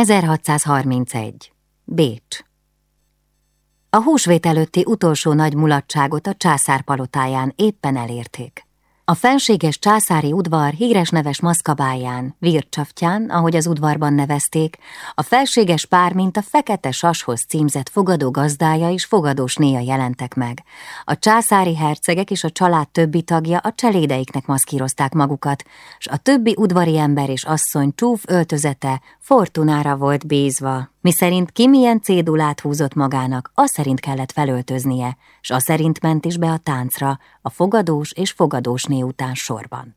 1631. Bécs A húsvét előtti utolsó nagy mulatságot a császár palotáján éppen elérték. A fenséges császári udvar híres neves maszkabáján, Vircsaftján, ahogy az udvarban nevezték, a felséges pár, mint a fekete sashoz címzett fogadó gazdája és fogadós néja jelentek meg. A császári hercegek és a család többi tagja a cselédeiknek maszkírozták magukat, s a többi udvari ember és asszony csúf öltözete Fortunára volt bízva, miszerint ki milyen cédulát húzott magának, az szerint kellett felöltöznie, s az szerint ment is be a táncra, a fogadós és fogadósné után sorban.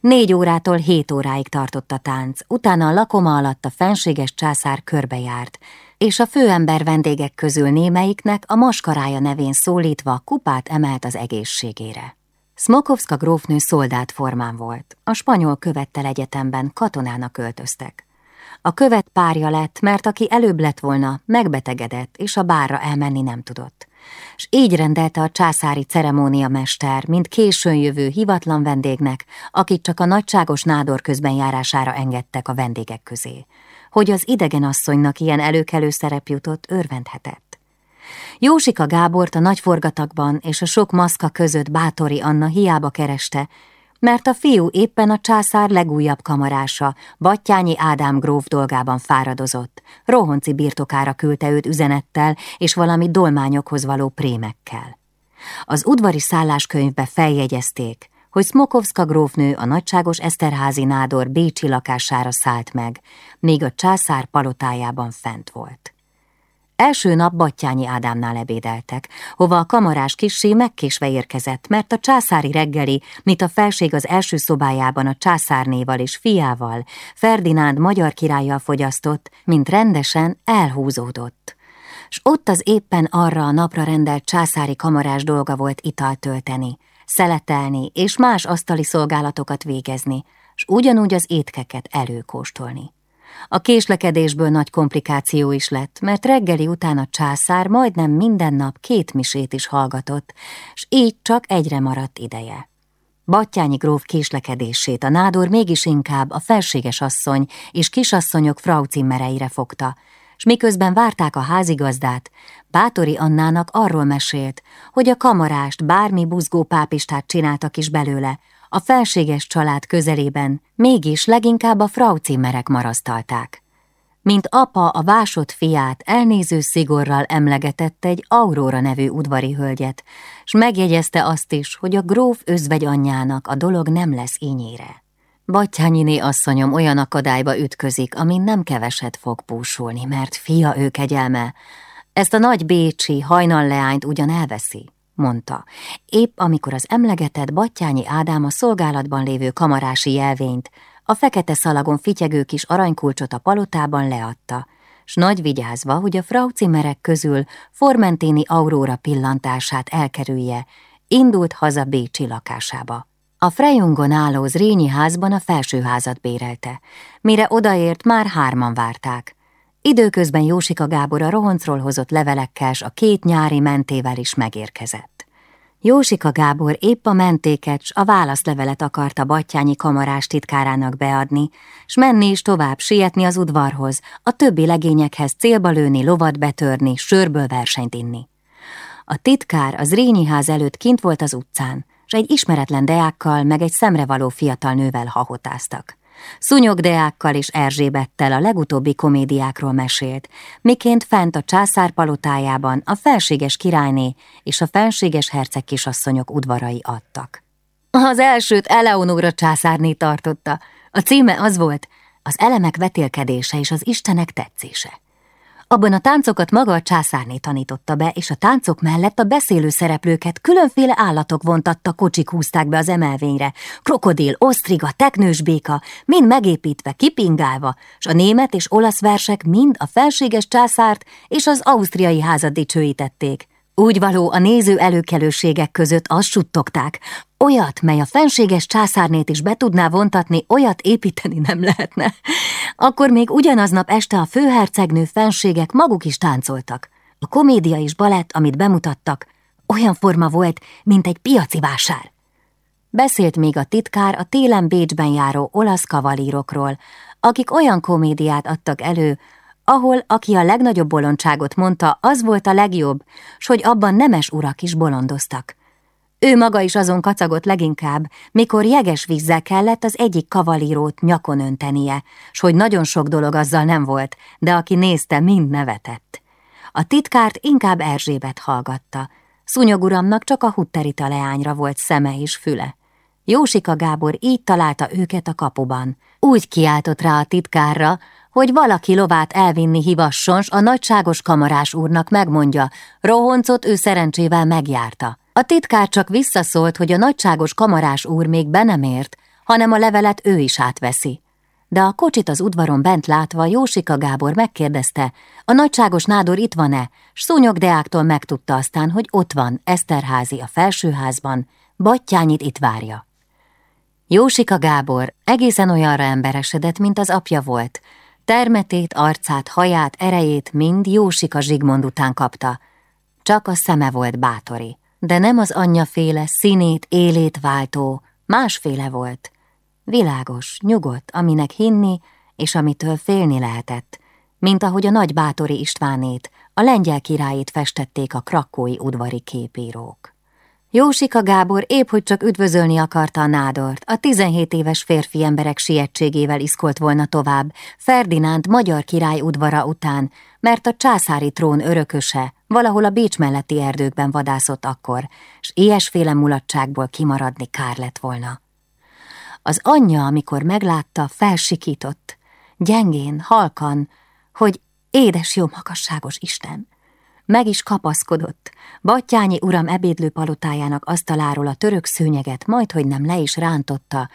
Négy órától hét óráig tartott a tánc, utána a lakoma alatt a fenséges császár körbejárt, és a főember vendégek közül némelyiknek a maskarája nevén szólítva kupát emelt az egészségére. Smokovska grófnő szoldát formán volt, a spanyol követtel egyetemben katonának költöztek. A követ párja lett, mert aki előbb lett volna, megbetegedett, és a bárra elmenni nem tudott. S így rendelte a császári ceremóniamester, mint későn jövő hivatlan vendégnek, akit csak a nagyságos nádor közben járására engedtek a vendégek közé. Hogy az idegen asszonynak ilyen előkelő szerep jutott, örvendhetett. Jósika Gábort a nagy forgatakban és a sok maszka között Bátori Anna hiába kereste, mert a fiú éppen a császár legújabb kamarása, Battyányi Ádám gróf dolgában fáradozott. Rohonci birtokára küldte őt üzenettel és valami dolmányokhoz való prémekkel. Az udvari szálláskönyvbe feljegyezték, hogy Smokovska grófnő a nagyságos Eszterházi nádor Bécsi lakására szállt meg, még a császár palotájában fent volt. Első nap Battyányi Ádámnál ebédeltek, hova a kamarás kissé megkésve érkezett, mert a császári reggeli, mint a felség az első szobájában a császárnéval és fiával, Ferdinánd magyar királlyal fogyasztott, mint rendesen elhúzódott. S ott az éppen arra a napra rendelt császári kamarás dolga volt italt tölteni, szeletelni és más asztali szolgálatokat végezni, s ugyanúgy az étkeket előkóstolni. A késlekedésből nagy komplikáció is lett, mert reggeli után a császár majdnem minden nap két misét is hallgatott, s így csak egyre maradt ideje. Battyányi gróf késlekedését a nádor mégis inkább a felséges asszony és kisasszonyok fraucimmereire fogta, s miközben várták a házigazdát, Bátori Annának arról mesélt, hogy a kamarást bármi buzgó pápistát csináltak is belőle, a felséges család közelében mégis leginkább a fraucimmerek marasztalták. Mint apa a vásott fiát elnéző szigorral emlegetett egy Aurora nevű udvari hölgyet, s megjegyezte azt is, hogy a gróf özvegy anyjának a dolog nem lesz ínyére. Battyányiné asszonyom olyan akadályba ütközik, amin nem keveset fog púsulni, mert fia ő kegyelme. Ezt a nagy bécsi hajnalleányt ugyan elveszi, mondta. Épp amikor az emlegetett Battyányi Ádám a szolgálatban lévő kamarási jelvényt, a fekete szalagon fityegő kis aranykulcsot a palotában leadta, s nagy vigyázva, hogy a fraucimerek közül Formentini Aurora pillantását elkerülje, indult haza Bécsi lakásába. A Frejungon álló Zrínyi házban a felsőházat bérelte. Mire odaért, már hárman várták. Időközben Jósika Gábor a rohoncról hozott levelekkel s a két nyári mentével is megérkezett. Jósika Gábor épp a mentéket s a válaszlevelet akarta Battyányi kamarás titkárának beadni, s menni is tovább sietni az udvarhoz, a többi legényekhez célba lőni, lovat betörni, sörből versenyt inni. A titkár az Rényi ház előtt kint volt az utcán, s egy ismeretlen deákkal meg egy szemrevaló fiatal nővel hahotáztak. Szúnyogdeákkal és Erzsébettel a legutóbbi komédiákról mesélt, miként fent a császár palotájában a felséges királyné és a felséges herceg kisasszonyok udvarai adtak. Az elsőt Eleonóra császárné tartotta. A címe az volt, az elemek vetélkedése és az istenek tetszése. Abban a táncokat maga a császárné tanította be, és a táncok mellett a beszélő szereplőket különféle állatok vontatta, kocsik húzták be az emelvényre. Krokodil, osztriga, teknős béka, mind megépítve, kipingálva, s a német és olasz versek mind a felséges császárt és az ausztriai házat dicsőítették. Úgy való a néző előkelőségek között azt suttogták, olyat, mely a fenséges császárnét is be tudná vontatni, olyat építeni nem lehetne. Akkor még ugyanaznap este a főhercegnő fenségek maguk is táncoltak. A komédia és balett, amit bemutattak, olyan forma volt, mint egy piaci vásár. Beszélt még a titkár a télen Bécsben járó olasz kavalírokról, akik olyan komédiát adtak elő, ahol, aki a legnagyobb bolondságot mondta, az volt a legjobb, s hogy abban nemes urak is bolondoztak. Ő maga is azon kacagott leginkább, mikor jeges vízzel kellett az egyik kavalírót nyakon öntenie, s hogy nagyon sok dolog azzal nem volt, de aki nézte, mind nevetett. A titkárt inkább Erzsébet hallgatta. Szúnyoguramnak csak a hutterita leányra volt szeme és füle. Jósika Gábor így találta őket a kapuban. Úgy kiáltott rá a titkárra, hogy valaki lovát elvinni hivasson, s a nagyságos kamarás úrnak megmondja, rohoncot ő szerencsével megjárta. A titkár csak visszaszólt, hogy a nagyságos kamarás úr még be nem ért, hanem a levelet ő is átveszi. De a kocsit az udvaron bent látva Jósika Gábor megkérdezte, a nagyságos nádor itt van-e, s Szúnyog Deáktól megtudta aztán, hogy ott van Eszterházi a felsőházban, Battyányit itt várja. Jósika Gábor egészen olyanra emberesedett, mint az apja volt. Termetét, arcát, haját, erejét mind Jósika Zsigmond után kapta. Csak a szeme volt bátori de nem az anyjaféle színét, élét váltó, másféle volt. Világos, nyugodt, aminek hinni, és amitől félni lehetett, mint ahogy a nagy bátori Istvánét, a lengyel királyét festették a krakói udvari képírók. Jósika Gábor épp hogy csak üdvözölni akarta a nádort, a 17 éves férfi emberek sietségével iszkolt volna tovább, Ferdinánd magyar király udvara után, mert a császári trón örököse valahol a Bécs melletti erdőkben vadászott akkor, s ilyesféle mulatságból kimaradni kár lett volna. Az anyja, amikor meglátta, felsikított, gyengén, halkan, hogy édes jó magasságos Isten, meg is kapaszkodott. Battyányi uram ebédlő palotájának asztaláról a török szőnyeget majdhogy nem le is rántotta,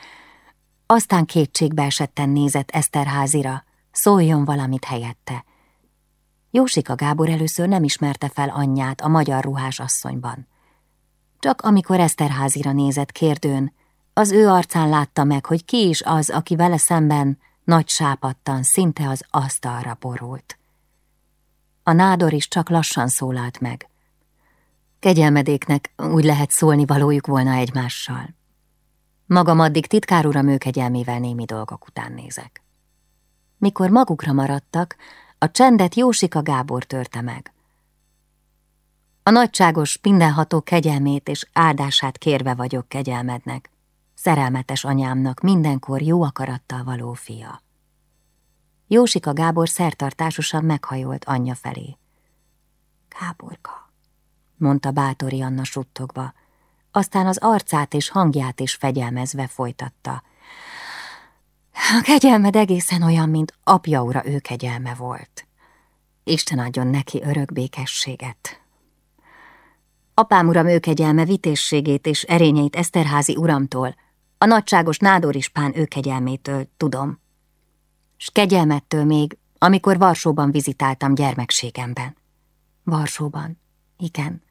aztán kétségbe esetten nézett Eszterházira, szóljon valamit helyette. Jósika Gábor először nem ismerte fel anyját a magyar ruhás asszonyban. Csak amikor Eszterházira nézett kérdőn, az ő arcán látta meg, hogy ki is az, aki vele szemben nagy sápattan szinte az asztalra borult. A nádor is csak lassan szólalt meg. Kegyelmedéknek úgy lehet szólni valójuk volna egymással. Magam addig titkár uram ő kegyelmével némi dolgok után nézek. Mikor magukra maradtak, a csendet Jósika Gábor törte meg. A nagyságos, mindenható kegyelmét és áldását kérve vagyok kegyelmednek, szerelmetes anyámnak mindenkor jó akarattal való fia. Jósika Gábor szertartásosan meghajolt anyja felé. Gáborka, mondta bátori Anna suttogva, aztán az arcát és hangját is fegyelmezve folytatta. A kegyelmed egészen olyan, mint apja ura ő kegyelme volt. Isten adjon neki örök békességet. Apám uram ő kegyelme vitészségét és erényeit Eszterházi uramtól, a nagyságos nádorispán ő kegyelmétől tudom s kegyelmettől még, amikor Varsóban vizitáltam gyermekségemben. Varsóban, igen.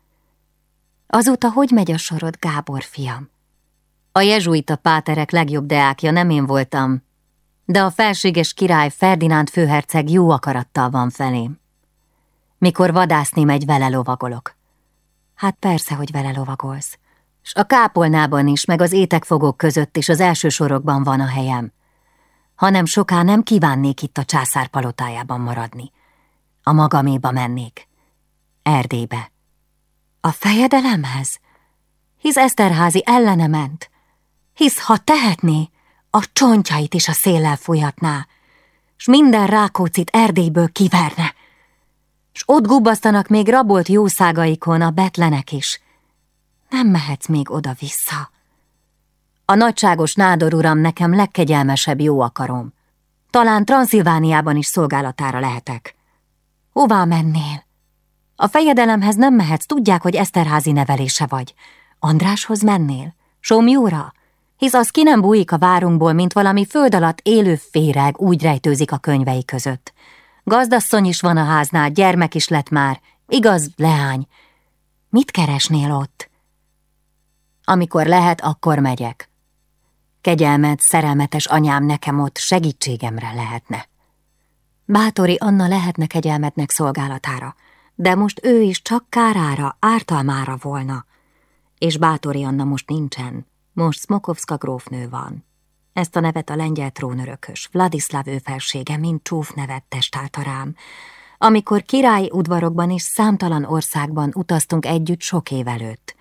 Azóta hogy megy a sorod, Gábor fiam? A jezsuita páterek legjobb deákja nem én voltam, de a felséges király Ferdinánd főherceg jó akarattal van felém. Mikor vadászni megy, vele lovagolok. Hát persze, hogy vele lovagolsz. S a kápolnában is, meg az étekfogók között is az első sorokban van a helyem hanem soká nem kívánnék itt a császár palotájában maradni. A magaméba mennék. Erdélybe. A fejedelemhez? Hisz Eszterházi ellene ment. Hisz, ha tehetné, a csontjait is a széllel fújhatná, s minden rákócit Erdélyből kiverne. S ott gubbasztanak még rabolt jószágaikon a betlenek is. Nem mehetsz még oda-vissza. A nagyságos nádor uram nekem legkegyelmesebb jó akarom. Talán Transzilvániában is szolgálatára lehetek. Hová mennél? A fejedelemhez nem mehetsz, tudják, hogy Eszterházi nevelése vagy. Andráshoz mennél? Somjóra? Hisz az ki nem bújik a várunkból, mint valami föld alatt élő féreg, úgy rejtőzik a könyvei között. Gazdasszony is van a háznál, gyermek is lett már. Igaz, leány. Mit keresnél ott? Amikor lehet, akkor megyek. Kegyelmed, szerelmetes anyám nekem ott segítségemre lehetne. Bátori Anna lehetne kegyelmednek szolgálatára, de most ő is csak kárára, ártalmára volna. És Bátori Anna most nincsen, Most Smokovska grófnő van. Ezt a nevet a lengyel trónörökös, Vladislav őfelsége, mint csúf nevet testálta rám. Amikor királyi udvarokban és számtalan országban utaztunk együtt sok év előtt.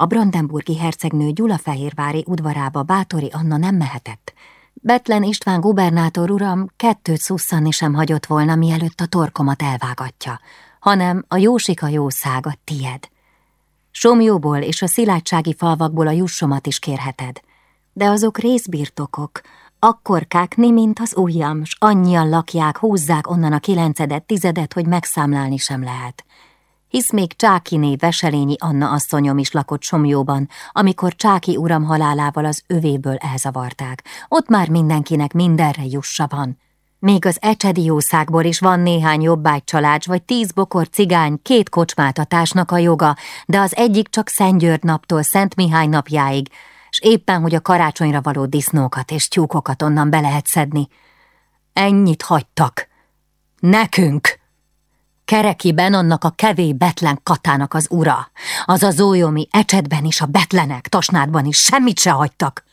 A brandenburgi hercegnő Gyulafehérvári udvarába Bátori Anna nem mehetett. Betlen István gubernátor uram kettőt szusszanni sem hagyott volna, mielőtt a torkomat elvágatja, hanem a jósika jószága tied. Somjóból és a szilátsági falvakból a jussomat is kérheted. De azok részbirtokok, akkorkákni, mint az ujjam, s annyian lakják, húzzák onnan a kilencedet, tizedet, hogy megszámlálni sem lehet. Hisz még Csákiné Veselényi Anna asszonyom is lakott Somjóban, amikor Csáki uram halálával az övéből elzavarták. Ott már mindenkinek mindenre jussa van. Még az Ecsedi jószágból is van néhány jobbágy vagy tíz bokor cigány két kocsmáltatásnak a joga, de az egyik csak Szentgyörgy naptól Szent Mihály napjáig, és éppen, hogy a karácsonyra való disznókat és tyúkokat onnan be lehet szedni. Ennyit hagytak. Nekünk! Kerekiben annak a kevé betlen katának az ura, az az ójomi ecsetben is, a betlenek, tasnádban is semmit se hagytak.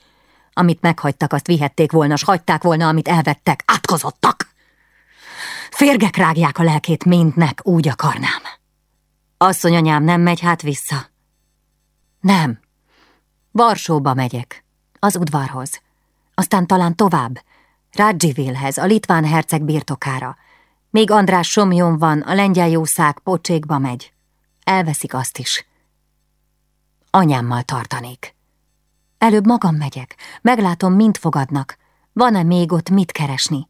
Amit meghagytak, azt vihették volna, s hagyták volna, amit elvettek, átkozottak. Férgek rágják a lelkét mindnek, úgy akarnám. Asszonyanyám nem megy hát vissza. Nem. Varsóba megyek, az udvarhoz. Aztán talán tovább, Rádzsivilhez, a litván herceg birtokára. Még András Somjon van, a lengyel jószág pocsékba megy. Elveszik azt is. Anyámmal tartanék. Előbb magam megyek, meglátom, mint fogadnak. Van-e még ott mit keresni?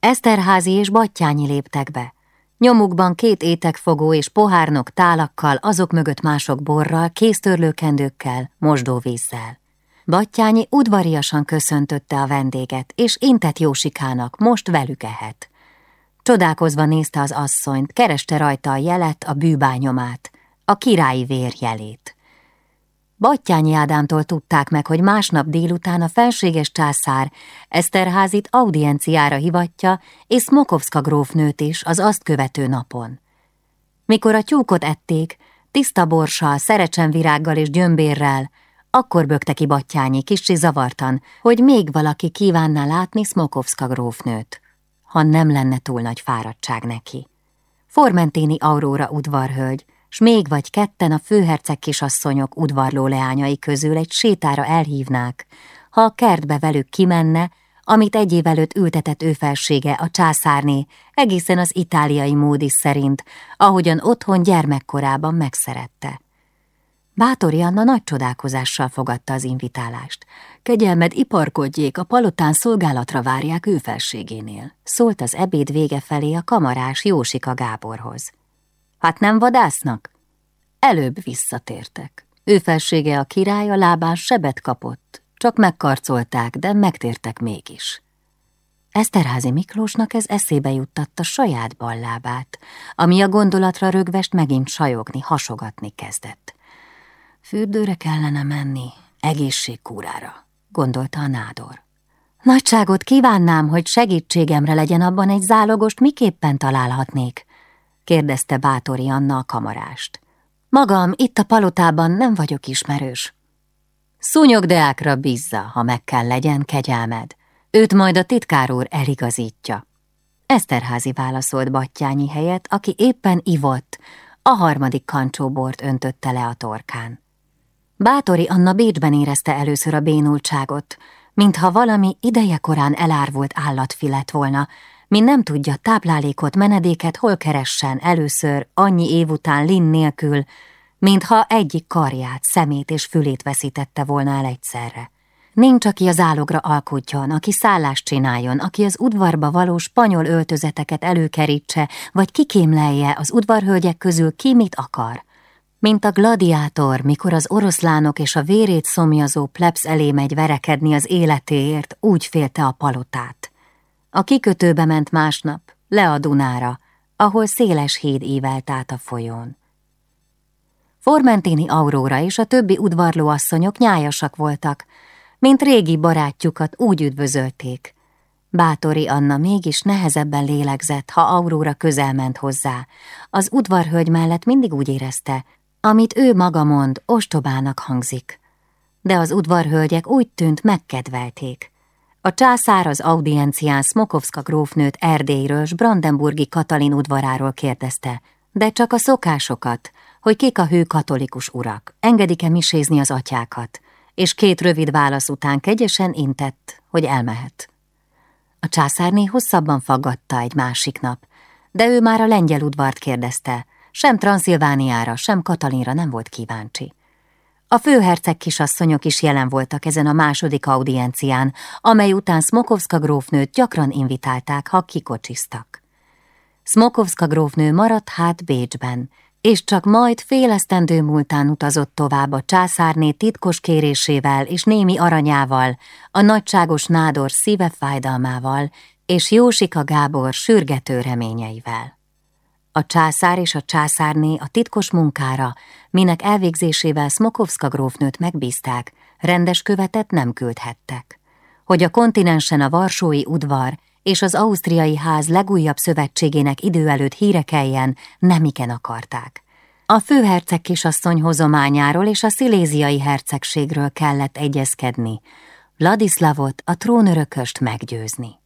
Eszterházi és Battyányi léptek be. Nyomukban két étekfogó és pohárnok tálakkal, azok mögött mások borral, kéztörlőkendőkkel, mosdóvízzel. Battyányi udvariasan köszöntötte a vendéget, és intett Jósikának, most velük ehet. Csodálkozva nézte az asszonyt, kereste rajta a jelet, a bűbányomát, a királyi vér jelét. Battyányi Ádámtól tudták meg, hogy másnap délután a felséges császár Eszterházit audienciára hivatja, és Smokovska grófnőt is az azt követő napon. Mikor a tyúkot ették, tiszta borssal, szerecsenvirággal és gyömbérrel, akkor bökte ki Battyányi kicsi zavartan, hogy még valaki kívánná látni Smokovska grófnőt, ha nem lenne túl nagy fáradtság neki. Formentini Aurora udvarhölgy, s még vagy ketten a főherceg kisasszonyok udvarló leányai közül egy sétára elhívnák, ha a kertbe velük kimenne, amit egy év előtt ültetett ő felsége, a császárné, egészen az itáliai módis szerint, ahogyan otthon gyermekkorában megszerette. Bátori Anna nagy csodálkozással fogadta az invitálást. Kegyelmed iparkodjék, a palotán szolgálatra várják ő felségénél, szólt az ebéd vége felé a kamarás Jósika Gáborhoz. Hát nem vadásznak? Előbb visszatértek. Ő felsége a király a lábán sebet kapott, csak megkarcolták, de megtértek mégis. Eszterházi Miklósnak ez eszébe juttatta saját ballábát, ami a gondolatra rögvest megint sajogni, hasogatni kezdett. Fürdőre kellene menni, egészségkúrára, gondolta a nádor. Nagyságot kívánnám, hogy segítségemre legyen abban egy zálogost, miképpen találhatnék, kérdezte Bátori Anna a kamarást. Magam itt a palotában nem vagyok ismerős. Szúnyogdeákra bízza, ha meg kell legyen kegyelmed. Őt majd a titkár úr eligazítja. Eszterházi válaszolt Battyányi helyet, aki éppen ivott, a harmadik kancsóbort öntötte le a torkán. Bátori Anna Bécsben érezte először a bénultságot, mintha valami ideje korán elárvult állatfi lett volna, mi nem tudja táplálékot, menedéket hol keressen először annyi év után Lin nélkül, mintha egyik karját, szemét és fülét veszítette volna el egyszerre. Nincs, aki az álogra alkudjon, aki szállást csináljon, aki az udvarba való spanyol öltözeteket előkerítse, vagy kikémlelje az udvarhölgyek közül ki mit akar. Mint a gladiátor, mikor az oroszlánok és a vérét szomjazó plebsz elé megy verekedni az életéért, úgy félte a palotát. A kikötőbe ment másnap, le a Dunára, ahol széles híd ívelt át a folyón. Formentini Aurora és a többi udvarló asszonyok nyájasak voltak, mint régi barátjukat úgy üdvözölték. Bátori Anna mégis nehezebben lélegzett, ha Aurora közel ment hozzá. Az udvarhölgy mellett mindig úgy érezte, amit ő maga mond, ostobának hangzik. de az udvarhölgyek úgy tűnt megkedvelték. A császár az audiencián Smokovska grófnőt Erdélyről s Brandenburgi Katalin udvaráról kérdezte, de csak a szokásokat, hogy kik a hő katolikus urak, engedik-e misézni az atyákat, és két rövid válasz után kegyesen intett, hogy elmehet. A császárné hosszabban faggatta egy másik nap, de ő már a lengyel udvart kérdezte, sem Transzilvániára, sem Katalinra nem volt kíváncsi. A főherceg kisasszonyok is jelen voltak ezen a második audiencián, amely után Smokovska grófnőt gyakran invitálták, ha kikocsiztak. Smokovska grófnő maradt hát Bécsben, és csak majd félesztendő múltán utazott tovább a császárné titkos kérésével és némi aranyával, a nagyságos nádor szíve fájdalmával és Jósika Gábor sürgető reményeivel. A császár és a császárné a titkos munkára, minek elvégzésével Smokovska grófnőt megbízták, rendes követet nem küldhettek. Hogy a kontinensen a Varsói udvar és az ausztriai ház legújabb szövetségének idő előtt híre keljen, nemiken akarták. A főherceg kisasszony hozományáról és a sziléziai hercegségről kellett egyezkedni, Vladislavot a trónörököst meggyőzni.